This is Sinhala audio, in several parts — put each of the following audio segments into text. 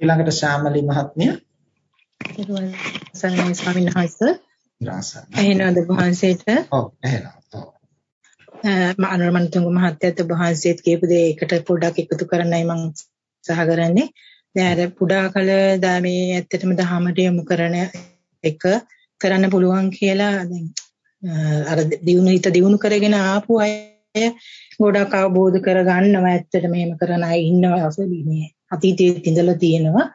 ඊළඟට ශාමලි මහත්මිය. සරණයි ස්වාමීන් වහන්සේ. එහෙනවද වහන්සේට? ඔව් එහෙනවා. මම අනුරමන්තුංග මහත්තයත් වහන්සේත් කියපු දේ එකට පොඩ්ඩක් එකතු කරන්නයි මම සහ කරන්නේ. දැන් අර පුඩා කල මේ ඇත්තටම දහමට යොමු කරන එක කරන්න පුළුවන් කියලා දැන් අර දිනු හිත දිනු කරගෙන ආපු අය ගොඩක් අවබෝධ කරගන්නවා ඇත්තට මෙහෙම කරන අය ඉන්නවා මේ අතීතයේ ඉඳලා තියෙනවා.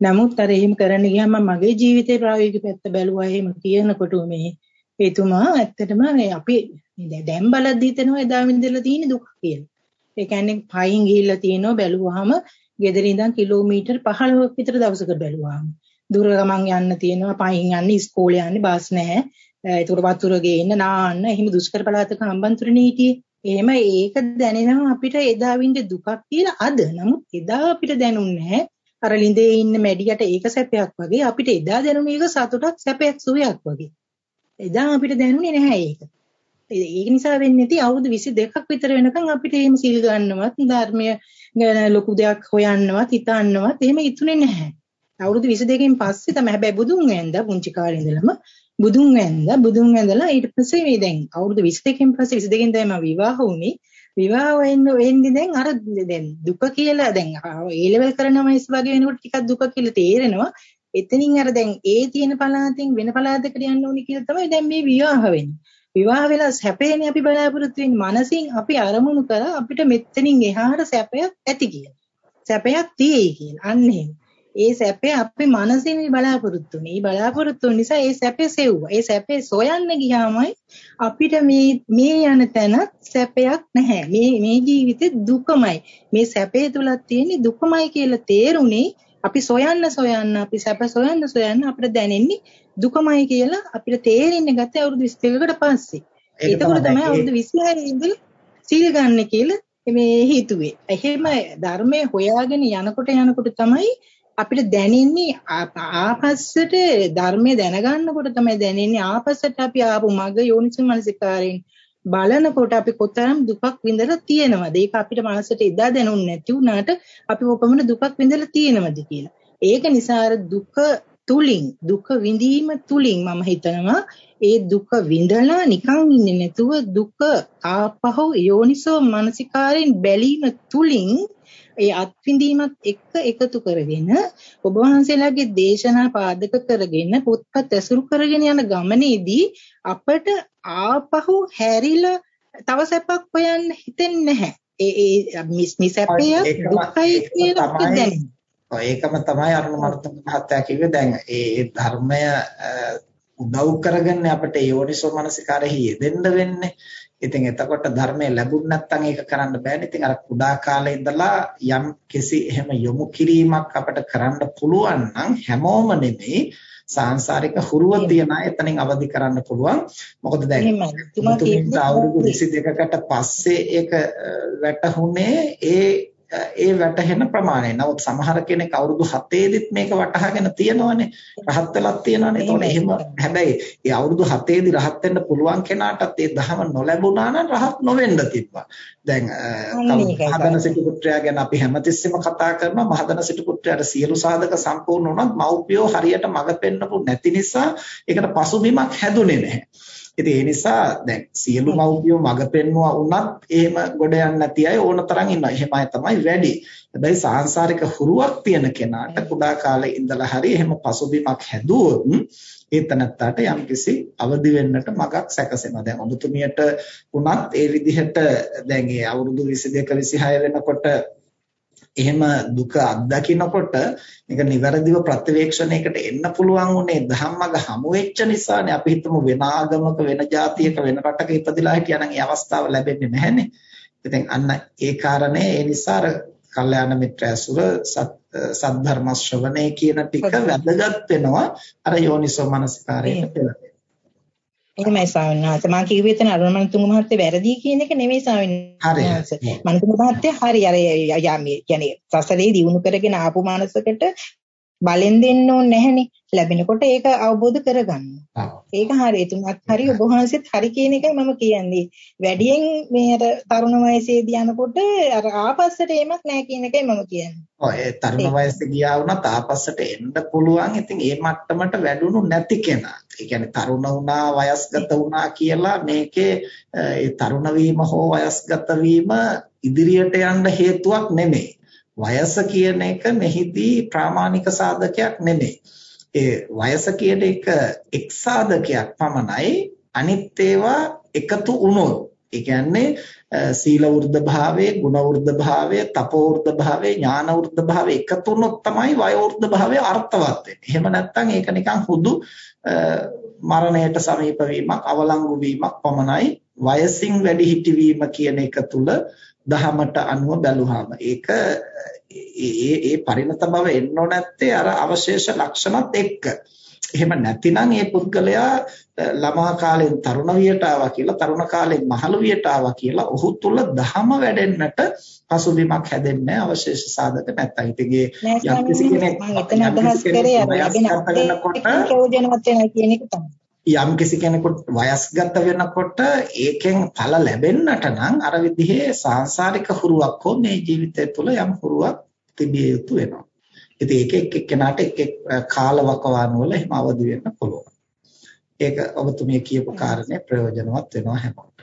නමුත් අර එහෙම කරන්න ගියාම මගේ ජීවිතේ ප්‍රායෝගික පැත්ත බැලුවා එහෙම කියනකොට මේ එතුමා ඇත්තටම මේ අපි දැන් බලද්දී තනවා එදා ඉඳලා තියෙන දුක කියලා. ඒ කියන්නේ පයින් ගිහිල්ලා තියෙනවා බැලුවාම ගෙදර ඉඳන් කිලෝමීටර් 15ක් විතර දවසකට බැලුවාම. දුර ගමන් යන්න තියෙනවා පයින් යන්න ඉස්කෝලේ යන්නේ බස් නැහැ. ඒකට වතුර ගේන්න නාන්න එහෙම දුෂ්කර පළාතක හම්බන්තොටනේ හිටියේ. එහෙම ඒක දැනෙනවා අපිට එදා වින්ද දුකක් කියලා අද. නමුත් එදා අපිට දැනුන්නේ අර ළිඳේ ඉන්න මැඩියට ඒක සැපයක් වගේ අපිට එදා දැනුනේ ඒක සතුටක් සැපයක් සුවයක් වගේ. එදා අපිට දැනුනේ නැහැ ඒක. ඒක නිසා වෙන්නේ නැති අවුරුදු 22ක් විතර වෙනකන් අපිට එහෙම සිල් ගන්නවත් ධර්මය ගැන ලොකු දෙයක් හොයන්නවත් හිතන්නවත් එහෙම ඉතුනේ නැහැ. අවුරුදු 22කින් පස්සේ තමයි හැබැයි බුදුන් වැඳ පුංචි කාලේ ඉඳලම බුදුන් වැඳ බුදුන් වැඳලා ඊට පස්සේ මේ දැන් අවුරුදු 22කින් පස්සේ 22කින් තමයි මම විවාහ වුනේ. විවාහ වෙන්න වෙන්නේ දැන් අර දැන් දුක කියලා දැන් ඒ ලෙවල් කරන වයස වගේ වෙනකොට ටිකක් දුක කියලා තේරෙනවා. එතනින් අර දැන් ඒ තියෙන පළාතෙන් වෙන පළාතකට යන්න ඕනි කියලා තමයි දැන් මේ විවාහ වෙන්නේ. විවාහ වෙලා සැපේනේ අපි බලාපොරොත්තු වෙන්නේ. මනසින් අපි අරමුණු කරා අපිට මෙතනින් එහාට සැපයක් ඇති කියලා. සැපයක් තියෙයි කියලා. අන්න එහෙම. ඒ සැපේ අපි මනසින් බලාපොරොත්තු වෙන්නේ. බලාපොරොත්තු නිසා ඒ සැපේ සෙව්වා. ඒ සැපේ සොයන්න ගියාමයි අපිට මේ මේ යන තැන සැපයක් නැහැ. මේ මේ ජීවිතේ දුකමයි. මේ සැපේ තුලක් තියෙන දුකමයි කියලා තේරුනේ අපි සොයන්න සොයන්න අපි සැප සොයන්න සොයන්න අපිට දැනෙන්නේ දුකමයි කියලා අපිට තේරෙන්නේ ගත්තේ අවුරුදු 22කට පස්සේ. ඒකවල තමයි අවුරුදු 26 ඉඳලා සීල් ගන්න කියලා මේ හිතුවේ. එහෙම ධර්මයේ හොයාගෙන යනකොට යනකොට තමයි අපිට දැනෙන්නේ ආපස්සට ධර්මය දැනගන්නකොට තමයි දැනෙන්නේ ආපස්සට අපි ආපු මග යෝනිසු මනසිකාරයෙන් බලනකොට අපි කොතරම් දුකක් විඳලා තියෙනවද ඒක අපිට මනසට එදා දැනුන්නේ නැති වුණාට අපි කොපමණ දුකක් විඳලා තියෙනවද කියලා. ඒක නිසා දුක තුලින් දුක විඳීම තුලින් මම හිතනවා ඒ දුක විඳලා නිකන් ඉන්නේ නැතුව දුක ආපහු යෝනිසෝ මනසිකාරයෙන් බැලීම තුලින් ඒ අත්විඳීමත් එක්ක එකතු කරගෙන ඔබ වහන්සේලාගේ දේශනා පාදක කරගෙන පොත්පත් ඇසුරු කරගෙන යන ගමනේදී අපට ආපහු හැරිලා තව සැපක් හොයන්න හිතෙන්නේ නැහැ. ඒ ඒ මිසැපය දුකයි කියලා දැනෙනවා. ඒකම තමයි අරුණ මර්තන මහත්තයා කිව්වේ දැන් ඒ ධර්මය උදව් කරගෙන අපිට යෝනිසෝ මනසිකාරෙහි යෙදෙන්න වෙන්නේ. ඉතින් එතකොට ධර්මය ලැබුණ නැත්නම් ඒක කරන්න බෑනේ. ඉතින් අර කුඩා කාලේ ඉඳලා යම් කිසි එහෙම යොමු කිරීමක් අපිට කරන්න පුළුවන් නම් හැමෝම නෙමෙයි සාංශාරික හුරුව තියන අය එතනින් අවදි කරන්න පුළුවන්. මොකද දැන් තුමා අවුරුදු 22කට පස්සේ ඒක වැටහුනේ ඒ ඒ වැටහෙන ප්‍රමාණය. නමුත් සමහර කෙනෙක් අවුරුදු 7 මේක වටහාගෙන තියෙනවනේ. රහත් වෙලක් තියෙනවනේ. ඒතකොට එහෙම හැබැයි ඒ අවුරුදු 7 දී රහත් වෙන්න පුළුවන් කෙනාටත් ඒ ධහම නොලැබුණා නම් රහත් නොවෙන්න තිබ්බා. දැන් මහදන සිටු පුත්‍රයා ගැන අපි හැමතිස්සෙම කතා කරනවා. මහදන සිටු පුත්‍රයාට සියලු සාධක සම්පූර්ණ වුණත් මව්පියෝ හරියට මඟ පෙන්නපු නැති නිසා ඒකට පසුබිමක් හැදුනේ නැහැ. ඉතින් ඒ නිසා දැන් සියලු මව්පියෝ මඟ පෙන්වුවා වුණත් එහෙම ගොඩ යන්නේ නැති අය ඕන තරම් ඉන්නවා. එහෙම අය තමයි වැඩි. හැබැයි සාංශාරික හුරුවක් තියෙන කෙනාට කුඩා කාලේ ඉඳලා හරි එහෙම පසුබිමක් හැදුවොත් ඒ තනත්තාට යම්කිසි අවදි වෙන්නට මගක් සැකසෙනවා. දැන් ඔබතුමියට උනත් ඒ විදිහට දැන් ඒ අවුරුදු 22 26 වෙනකොට එහෙම දුක අත්දකින්නකොට මේක නිවැරදිව ප්‍රත්‍යවේක්ෂණයකට එන්න පුළුවන් උනේ ධම්මග හමු වෙච්ච නිසානේ අපි හිතමු වෙන ආගමක වෙන ජාතියක වෙන රටක ඉපදිලා හිටියනම් ඒ අවස්ථාව ලැබෙන්නේ නැහැනේ. ඉතින් අන්න ඒ කාරණේ ඒ නිසා කල්යාණ මිත්‍ර ඇසුර සද්ධර්ම ශ්‍රවණය කියන ටික වැදගත් වෙනවා අර යෝනිසෝ මනසිකාරයට පෙළඹෙන්න. එහෙමයි ස්වාමීන් වහන්සේ මම කිව්වේ එතන අරුණමතුංග මහත්තයා වැරදි කියන එක නෙමෙයි ස්වාමීන් වහන්සේ. මනතුංග මහත්තයා හරි අර යන්නේ කියන්නේ සසරේ දිනු කරගෙන ආපු මානසකට බලෙන් දෙන්න ඕනේ නැහනේ. ලැබෙනකොට ඒක අවබෝධ කරගන්න. ඒක හරි. එතුමත් හරි ඔබ වහන්සේත් හරි කියන එකයි මම කියන්නේ. වැඩියෙන් මේ අර තරුණ වයසේදී යනකොට අර ආපස්සට එමක් නැහැ කියන එකයි මම කියන්නේ. ඒ තරුණ වයසේ ගියා වුණත් ආපස්සට එන්න පුළුවන්. ඉතින් ඒ මට්ටමට වැඩුණු නැති කෙනා. ඒ කියන්නේ තරුණ වුණා, වයස්ගත වුණා කියලා මේකේ ඒ තරුණ වීම හෝ වයස්ගත වීම ඉදිරියට යන්න හේතුවක් නෙමෙයි. වයස කියන එක මෙහිදී ප්‍රාමාණික සාධකයක් නෙමෙයි. ඒ වයස කියන එක එක් සාධකයක් පමණයි අනිත් ඒවා එකතු වුණොත් ඒ කියන්නේ සීල වෘද්ධ භාවයේ ගුණ වෘද්ධ භාවයේ තපෝ වෘද්ධ භාවයේ ඥාන වෘද්ධ භාවයේ එකතු වුණොත් තමයි වයෝ වෘද්ධ භාවයේ අර්ථවත් වෙන්නේ. එහෙම නැත්නම් ඒක නිකන් හුදු මරණයට සමීප වීමක් අවලංගු වීමක් පමණයි වයසින් වැඩි හිටි වීම කියන එක තුල දහමට අනුව බැලුවාම ඒක ඒ ඒ පරිණත බව එන්නෝ නැත්තේ අර අවශේෂ ලක්ෂණත් එක්ක. එහෙම නැතිනම් ඒ පුද්ගලයා ළමා කාලෙන් තරුණ වියට ආවා කියලා තරුණ කාලෙන් මහලු වියට ආවා කියලා ඔහු තුල දහම වැඩෙන්නට පසුබිමක් හැදෙන්නේ අවශේෂ සාධක නැත්තම්. ඉතින් ඒ යම් කිසි කෙනෙක් එතන අදහස් කරේ ලැබෙන ප්‍රයෝජනවත් වෙනවා කියන එක තමයි. යම් කිසි කෙනෙකුට වයස්ගත වෙනකොට ඒකෙන් ඵල ලැබෙන්නට නම් අර විදිහේ සාංශාරික හුරුවක් හෝ මේ ජීවිතය තුළ යම් හුරුවක් තිබිය යුතු වෙනවා. ඉතින් ඒක එක් එක්කෙනාට එක් එක් කාලවකවානු වල එහෙම අවදි වෙන්න පුළුවන්. ඒක ඔබතුමිය කියපු කාරණේ ප්‍රයෝජනවත් වෙනවා හැමෝටම.